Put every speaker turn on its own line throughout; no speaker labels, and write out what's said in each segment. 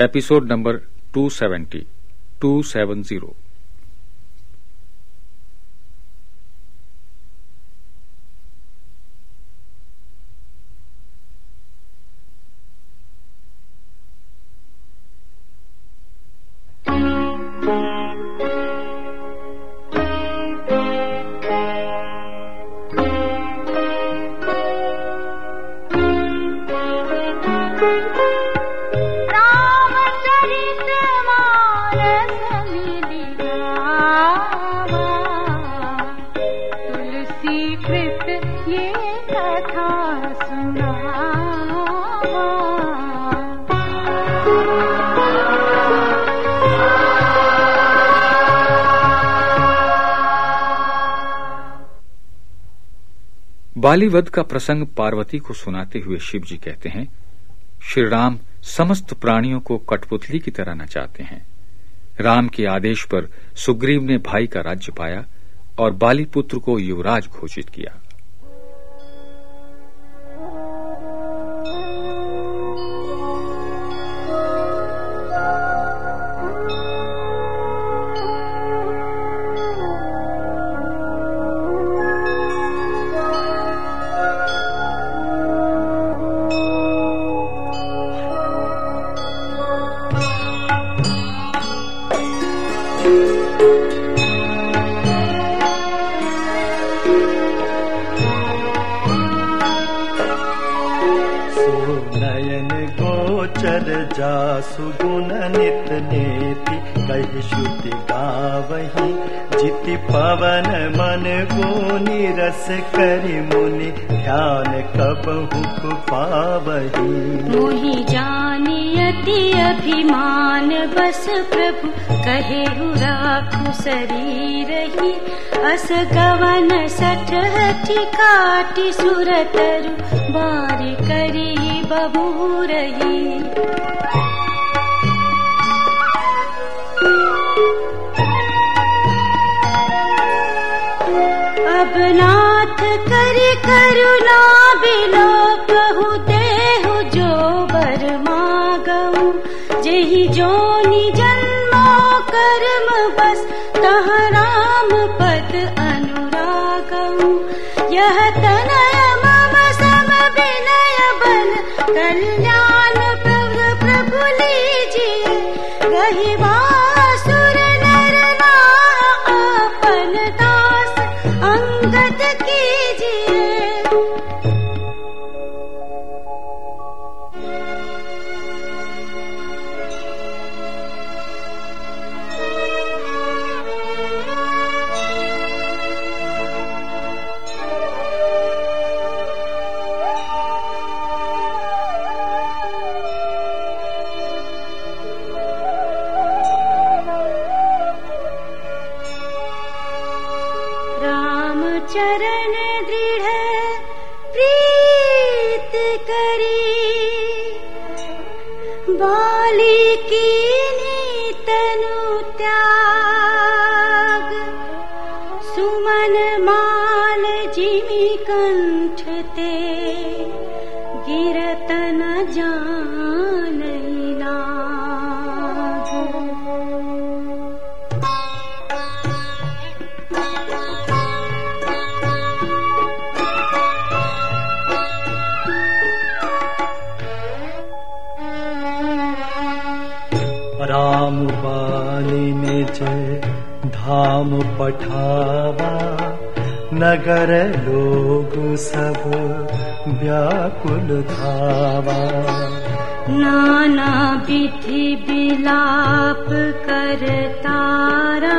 Episode number 270 270 ये कथा सुना बालीवध का प्रसंग पार्वती को सुनाते हुए शिव जी कहते हैं श्री राम समस्त प्राणियों को कठपुतली की तरह नचाते हैं। राम के आदेश पर सुग्रीव ने भाई का राज्य पाया और बालीपुत्र को युवराज घोषित किया।
सुगुण नित कही श्रुति गावही। जिति पवन मन को निरस करि मुनि ध्यान कबहु पावही।
मोहि जानियति अभिमान बस प्रभु कहे राखु शरीर ही अस गवन हठी काटी सुरतरु बार करी बबूरही
掉。पठावा नगर लोग सब व्याकुल धावा।
नाना विधि विलाप कर तारा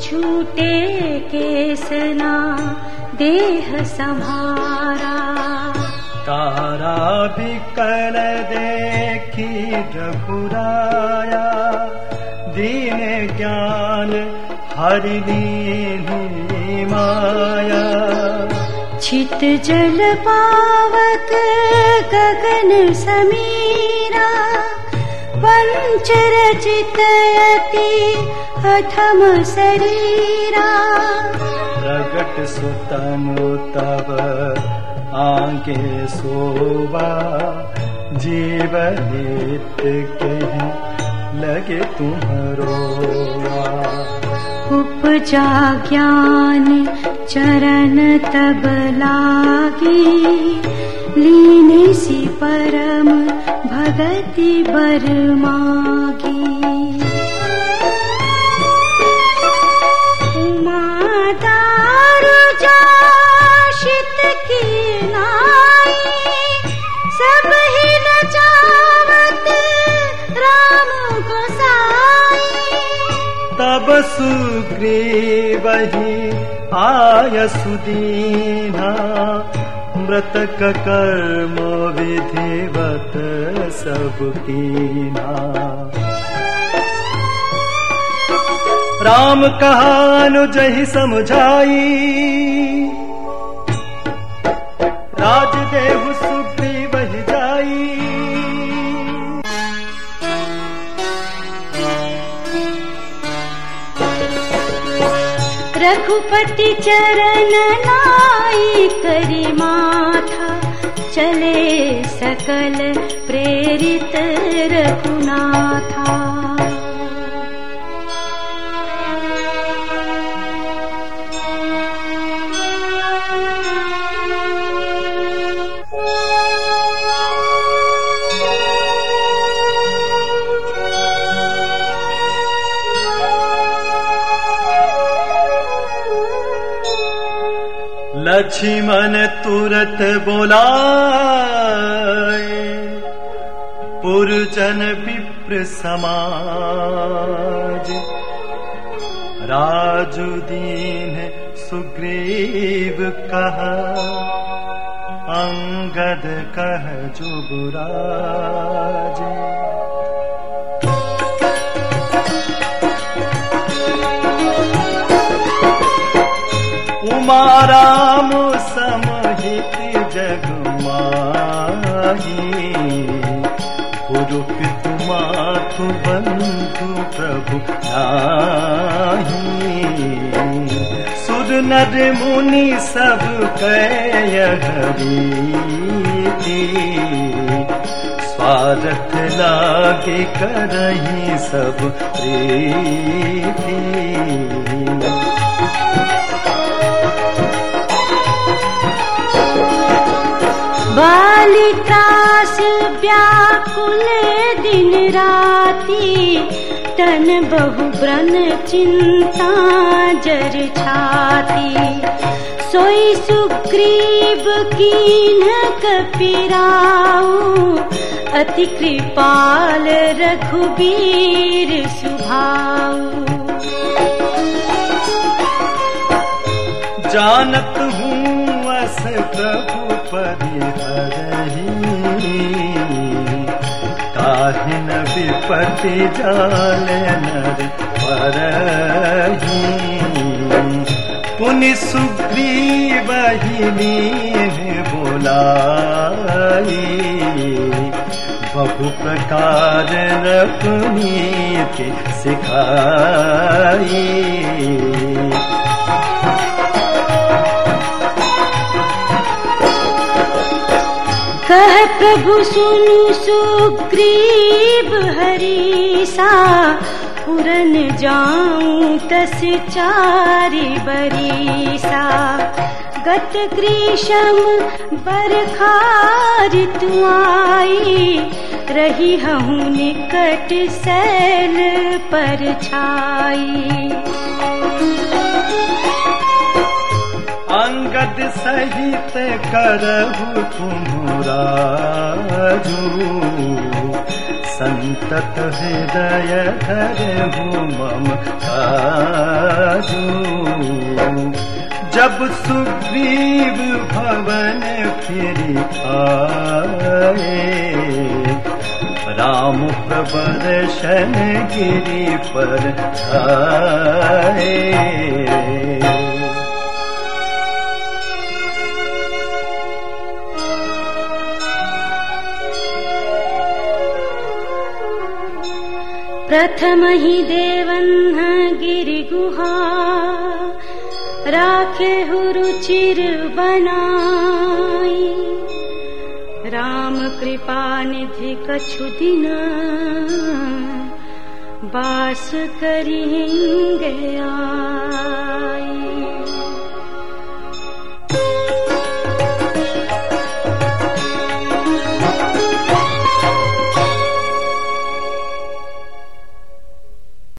छूटे केसना देह संहारा।
तारा बिकल देखी रघुराया दीन ज्ञान हरिणी माया।
छित जल पावक गगन समीरा पंच रचित अति अथम शरीरा।
प्रगट सुतनु तब आगे सोवा जीवनीत के लगे तुम्हारो
उपजा ज्ञान चरण तब लागी। लीने सी परम भगति बर मागी
सुग्रीवहि आय सुदीना मृतक कर्म विधिवत सब कीना राम कहानु जही समझाई
रघुपति चरण नाई करी माथा चले सकल प्रेरित रघुनाथा
लक्ष्मण तुरत बोला पुरजन विप्र समाज। राजुदीन सुग्रीव कह अंगद कह जुबराज उमाराम समहित जगमाही पुरुपित माथु बंधु प्रभु सुर नर मुनि सब कयहरी स्वागत लागे करही सब प्रीति
व्याकुल दिन राती, तन बहु ब्रन चिंता जर छाती। सोई सुग्रीव कीन कपिराऊ, अति कृपाल रघुबीर सुभाऊ।
जानत हूँ अस प्रभु परिहरही। काहिन विपति जाल नर परही पुनि सुग्रीवहिनी बोलाई। बहु प्रकार रघुनीति सिखाई
कह प्रभु सुनु सुग्रीव हरीसा पुरन जाऊं तस चारि बरीसा। गत ग्रीषम बरखार आई रही हूँ निकट सैल पर छाई
अंगद सहित करहु तुमराजू संतत हृदय मम जब सुग्रीव भवन फिर आए राम प्रदर्शन गिरी पर छाए
प्रथम ही देवन् गिरिगुहा राखे रुचिर बनाई। राम कृपा निधि कछु दिन बास करेंगे आ